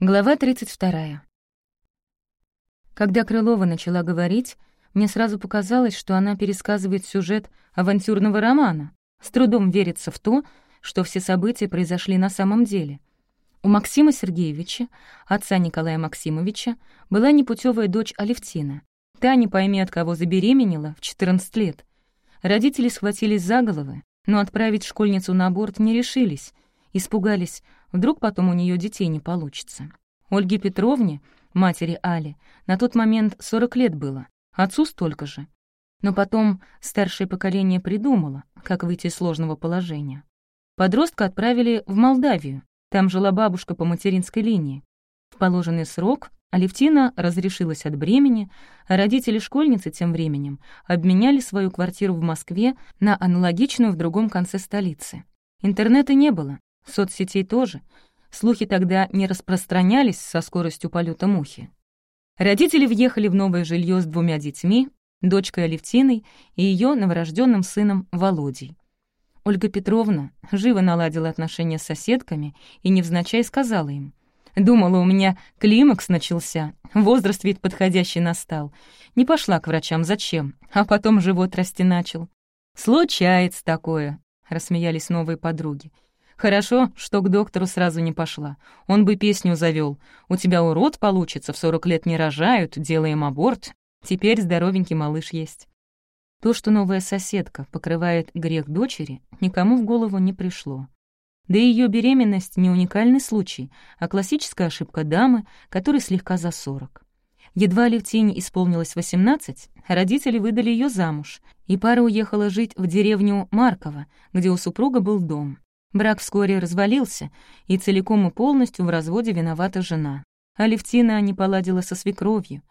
Глава 32. Когда Крылова начала говорить, мне сразу показалось, что она пересказывает сюжет авантюрного романа. С трудом верится в то, что все события произошли на самом деле. У Максима Сергеевича, отца Николая Максимовича, была непутевая дочь Алевтина. Та, не пойми от кого забеременела, в 14 лет. Родители схватились за головы, но отправить школьницу на аборт не решились, испугались, Вдруг потом у нее детей не получится. Ольге Петровне, матери Али, на тот момент 40 лет было, отцу столько же. Но потом старшее поколение придумало, как выйти из сложного положения. Подростка отправили в Молдавию, там жила бабушка по материнской линии. В положенный срок Алевтина разрешилась от бремени, а родители школьницы тем временем обменяли свою квартиру в Москве на аналогичную в другом конце столицы. Интернета не было, Соцсетей тоже. Слухи тогда не распространялись со скоростью полета мухи. Родители въехали в новое жилье с двумя детьми, дочкой Алевтиной и ее новорожденным сыном Володей. Ольга Петровна живо наладила отношения с соседками и невзначай сказала им. «Думала, у меня климакс начался, возраст ведь подходящий настал. Не пошла к врачам, зачем? А потом живот расти начал». «Случается такое», — рассмеялись новые подруги. Хорошо, что к доктору сразу не пошла. Он бы песню завел. «У тебя урод получится, в сорок лет не рожают, делаем аборт. Теперь здоровенький малыш есть». То, что новая соседка покрывает грех дочери, никому в голову не пришло. Да и ее беременность не уникальный случай, а классическая ошибка дамы, которой слегка за сорок. Едва Левтине исполнилось 18, родители выдали ее замуж, и пара уехала жить в деревню Марково, где у супруга был дом. Брак вскоре развалился, и целиком и полностью в разводе виновата жена. Алевтина не поладила со свекровью.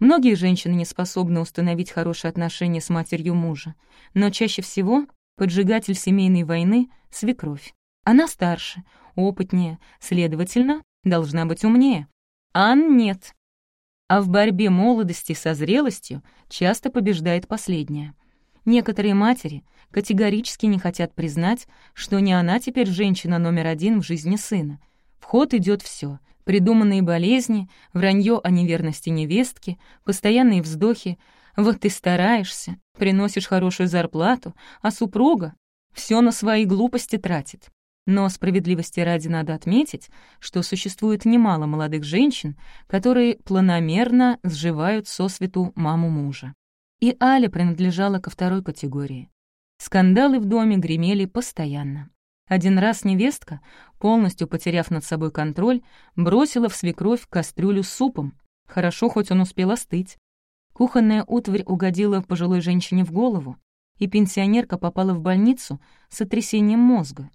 Многие женщины не способны установить хорошие отношения с матерью мужа, но чаще всего поджигатель семейной войны — свекровь. Она старше, опытнее, следовательно, должна быть умнее. Ан нет. А в борьбе молодости со зрелостью часто побеждает последняя. Некоторые матери категорически не хотят признать, что не она теперь женщина номер один в жизни сына. В ход идет все: придуманные болезни, вранье о неверности невестки, постоянные вздохи. Вот ты стараешься, приносишь хорошую зарплату, а супруга все на свои глупости тратит. Но справедливости ради надо отметить, что существует немало молодых женщин, которые планомерно сживают сосвету маму мужа. И Аля принадлежала ко второй категории. Скандалы в доме гремели постоянно. Один раз невестка, полностью потеряв над собой контроль, бросила в свекровь кастрюлю с супом. Хорошо, хоть он успел остыть. Кухонная утварь угодила пожилой женщине в голову, и пенсионерка попала в больницу с сотрясением мозга.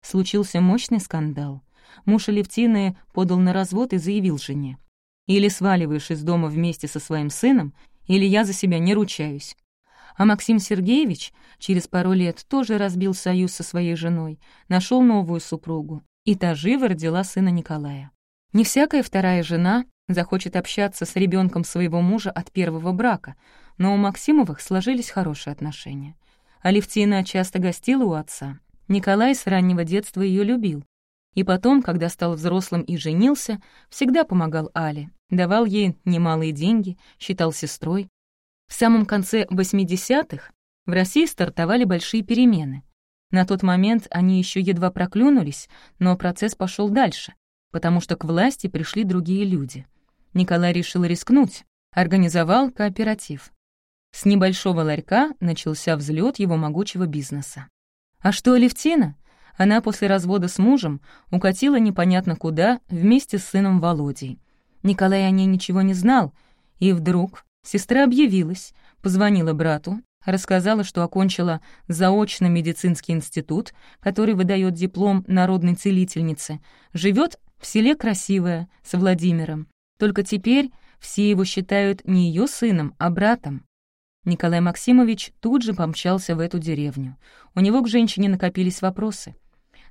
Случился мощный скандал. Муж Алевтины подал на развод и заявил жене. «Или сваливаешь из дома вместе со своим сыном, или я за себя не ручаюсь. А Максим Сергеевич через пару лет тоже разбил союз со своей женой, нашел новую супругу, и та живо родила сына Николая. Не всякая вторая жена захочет общаться с ребенком своего мужа от первого брака, но у Максимовых сложились хорошие отношения. Алевтина часто гостила у отца. Николай с раннего детства ее любил. И потом, когда стал взрослым и женился, всегда помогал Але, давал ей немалые деньги, считал сестрой. В самом конце 80-х в России стартовали большие перемены. На тот момент они еще едва проклюнулись, но процесс пошел дальше, потому что к власти пришли другие люди. Николай решил рискнуть, организовал кооператив. С небольшого ларька начался взлет его могучего бизнеса. А что Алевтина? Она после развода с мужем укатила непонятно куда вместе с сыном Володей. Николай о ней ничего не знал, и вдруг сестра объявилась, позвонила брату, рассказала, что окончила заочно-медицинский институт, который выдает диплом народной целительницы, живет в селе Красивое с Владимиром. Только теперь все его считают не ее сыном, а братом. Николай Максимович тут же помчался в эту деревню. У него к женщине накопились вопросы.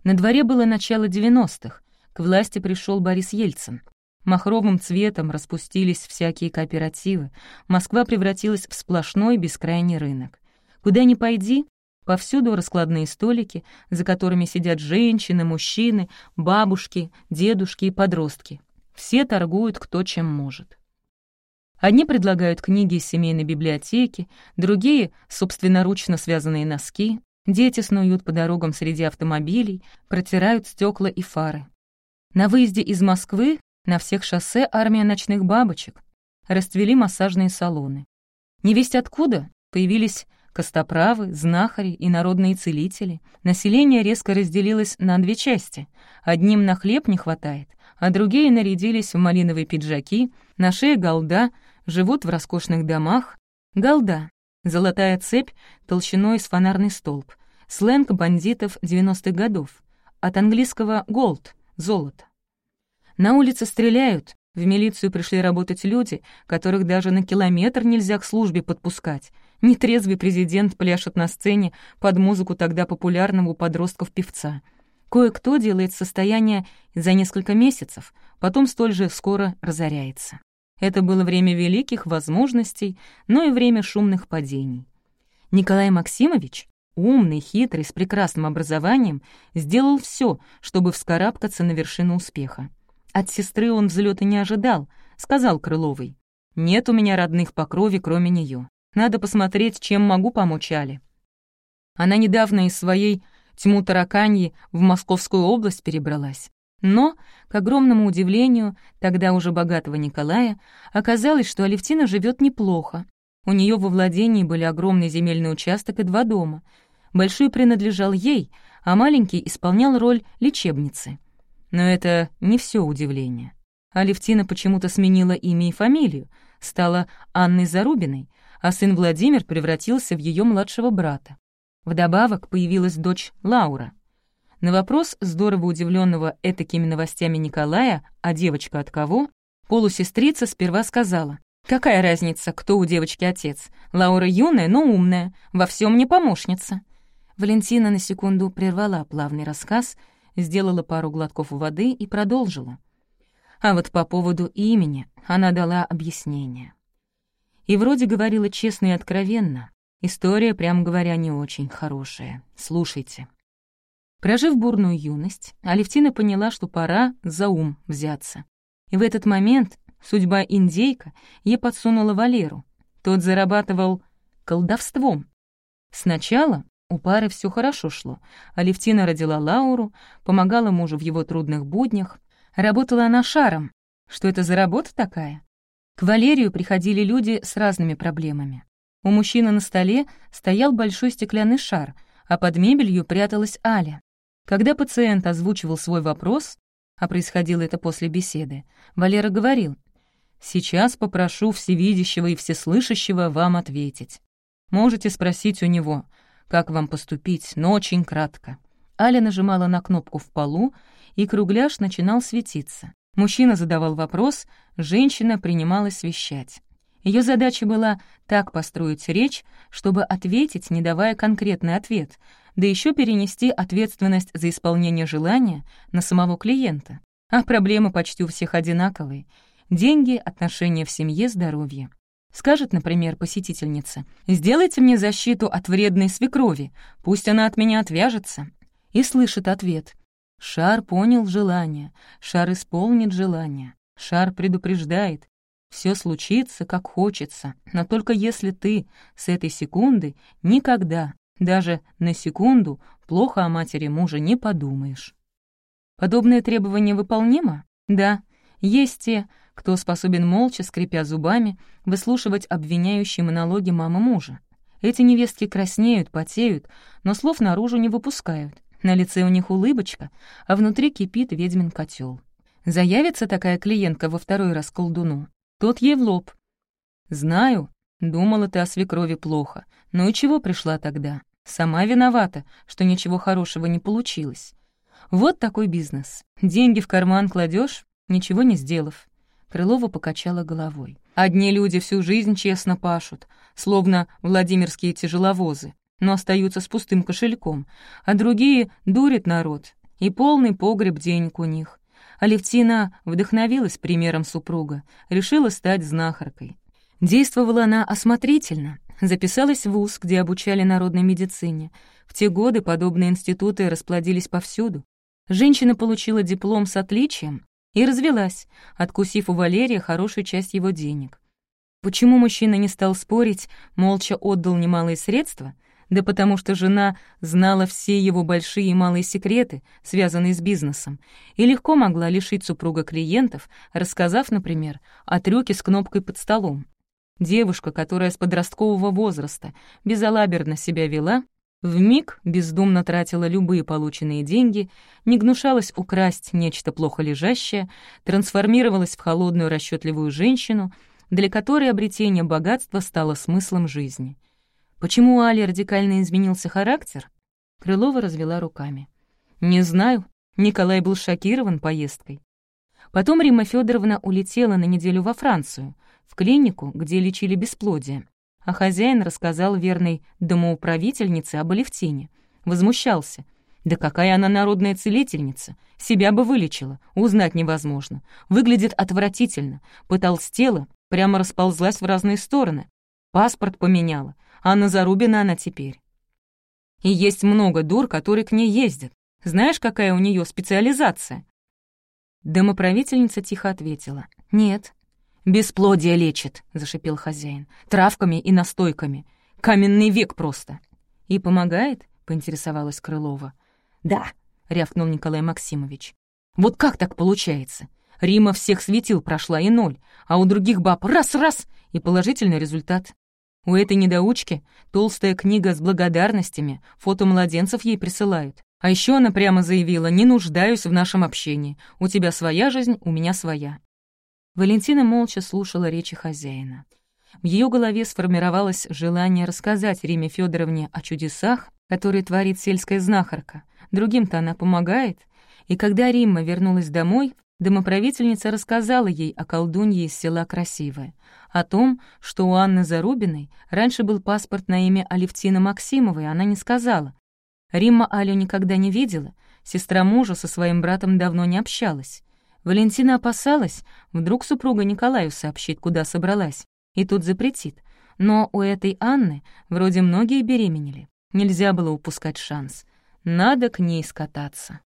На дворе было начало 90-х. К власти пришел Борис Ельцин. Махровым цветом распустились всякие кооперативы. Москва превратилась в сплошной бескрайний рынок. Куда ни пойди, повсюду раскладные столики, за которыми сидят женщины, мужчины, бабушки, дедушки и подростки. Все торгуют кто чем может. Одни предлагают книги из семейной библиотеки, другие — собственноручно связанные носки, дети снуют по дорогам среди автомобилей, протирают стекла и фары. На выезде из Москвы на всех шоссе армия ночных бабочек. Расцвели массажные салоны. Невесть откуда появились костоправы, знахари и народные целители. Население резко разделилось на две части. Одним на хлеб не хватает, а другие нарядились в малиновые пиджаки, на шее голда, живут в роскошных домах. Голда — золотая цепь толщиной с фонарный столб, сленг бандитов 90-х годов, от английского «gold» — золото. На улице стреляют, в милицию пришли работать люди, которых даже на километр нельзя к службе подпускать. Нетрезвый президент пляшет на сцене под музыку тогда популярного у подростков певца — Кое-кто делает состояние за несколько месяцев, потом столь же скоро разоряется. Это было время великих возможностей, но и время шумных падений. Николай Максимович, умный, хитрый, с прекрасным образованием, сделал все, чтобы вскарабкаться на вершину успеха. От сестры он взлета не ожидал, сказал Крыловой. «Нет у меня родных по крови, кроме нее. Надо посмотреть, чем могу помочь Але». Она недавно из своей тьму тараканьи в Московскую область перебралась. Но, к огромному удивлению, тогда уже богатого Николая, оказалось, что Алевтина живет неплохо. У нее во владении были огромный земельный участок и два дома. Большой принадлежал ей, а маленький исполнял роль лечебницы. Но это не все удивление. Алевтина почему-то сменила имя и фамилию, стала Анной Зарубиной, а сын Владимир превратился в ее младшего брата. Вдобавок появилась дочь Лаура. На вопрос здорово удивленного этакими новостями Николая, а девочка от кого, полусестрица сперва сказала, «Какая разница, кто у девочки отец? Лаура юная, но умная, во всем не помощница». Валентина на секунду прервала плавный рассказ, сделала пару глотков воды и продолжила. А вот по поводу имени она дала объяснение. И вроде говорила честно и откровенно, История, прямо говоря, не очень хорошая. Слушайте. Прожив бурную юность, Алевтина поняла, что пора за ум взяться. И в этот момент судьба индейка ей подсунула Валеру. Тот зарабатывал колдовством. Сначала у пары все хорошо шло. Алевтина родила Лауру, помогала мужу в его трудных буднях. Работала она шаром. Что это за работа такая? К Валерию приходили люди с разными проблемами. У мужчины на столе стоял большой стеклянный шар, а под мебелью пряталась Аля. Когда пациент озвучивал свой вопрос, а происходило это после беседы, Валера говорил, «Сейчас попрошу всевидящего и всеслышащего вам ответить. Можете спросить у него, как вам поступить, но очень кратко». Аля нажимала на кнопку в полу, и кругляш начинал светиться. Мужчина задавал вопрос, женщина принималась вещать. Ее задача была так построить речь, чтобы ответить, не давая конкретный ответ, да еще перенести ответственность за исполнение желания на самого клиента. А проблемы почти у всех одинаковые. Деньги, отношения в семье, здоровье. Скажет, например, посетительница, «Сделайте мне защиту от вредной свекрови, пусть она от меня отвяжется». И слышит ответ. Шар понял желание, шар исполнит желание, шар предупреждает, все случится, как хочется, но только если ты с этой секунды никогда, даже на секунду, плохо о матери мужа не подумаешь. Подобное требование выполнимо? Да. Есть те, кто способен молча, скрипя зубами, выслушивать обвиняющие монологи мамы мужа. Эти невестки краснеют, потеют, но слов наружу не выпускают. На лице у них улыбочка, а внутри кипит ведьмин котел. Заявится такая клиентка во второй раз колдуну, тот ей в лоб. «Знаю, думала ты о свекрови плохо. Ну и чего пришла тогда? Сама виновата, что ничего хорошего не получилось. Вот такой бизнес. Деньги в карман кладешь, ничего не сделав». Крылова покачала головой. «Одни люди всю жизнь честно пашут, словно владимирские тяжеловозы, но остаются с пустым кошельком, а другие дурят народ, и полный погреб денег у них. Алевтина вдохновилась примером супруга, решила стать знахаркой. Действовала она осмотрительно, записалась в ВУЗ, где обучали народной медицине. В те годы подобные институты расплодились повсюду. Женщина получила диплом с отличием И развелась, откусив у Валерия хорошую часть его денег. Почему мужчина не стал спорить, молча отдал немалые средства? Да потому что жена знала все его большие и малые секреты, связанные с бизнесом, и легко могла лишить супруга клиентов, рассказав, например, о трюке с кнопкой под столом. Девушка, которая с подросткового возраста безалаберно себя вела, в миг бездумно тратила любые полученные деньги, не гнушалась украсть нечто плохо лежащее, трансформировалась в холодную расчетливую женщину, для которой обретение богатства стало смыслом жизни. Почему у Али радикально изменился характер? Крылова развела руками. «Не знаю. Николай был шокирован поездкой. Потом Рима Федоровна улетела на неделю во Францию, в клинику, где лечили бесплодие а хозяин рассказал верной домоуправительнице об Алевтине. Возмущался. Да какая она народная целительница! Себя бы вылечила, узнать невозможно. Выглядит отвратительно, потолстела, прямо расползлась в разные стороны. Паспорт поменяла, а на Зарубина она теперь. И есть много дур, которые к ней ездят. Знаешь, какая у нее специализация?» Домоправительница тихо ответила. «Нет, «Бесплодие лечит», — зашипел хозяин. «Травками и настойками. Каменный век просто». «И помогает?» — поинтересовалась Крылова. «Да», — рявкнул Николай Максимович. «Вот как так получается? Рима всех светил прошла и ноль, а у других баб раз-раз и положительный результат. У этой недоучки толстая книга с благодарностями, фото младенцев ей присылают. А еще она прямо заявила, не нуждаюсь в нашем общении. У тебя своя жизнь, у меня своя. Валентина молча слушала речи хозяина. В ее голове сформировалось желание рассказать Риме Федоровне о чудесах, которые творит сельская знахарка. Другим-то она помогает. И когда Римма вернулась домой, домоправительница рассказала ей о колдунье из села Красивое, о том, что у Анны Зарубиной раньше был паспорт на имя Алевтины Максимовой, она не сказала. Римма Алю никогда не видела, сестра мужа со своим братом давно не общалась. Валентина опасалась, вдруг супруга Николаю сообщит, куда собралась, и тут запретит. Но у этой Анны вроде многие беременели. Нельзя было упускать шанс. Надо к ней скататься.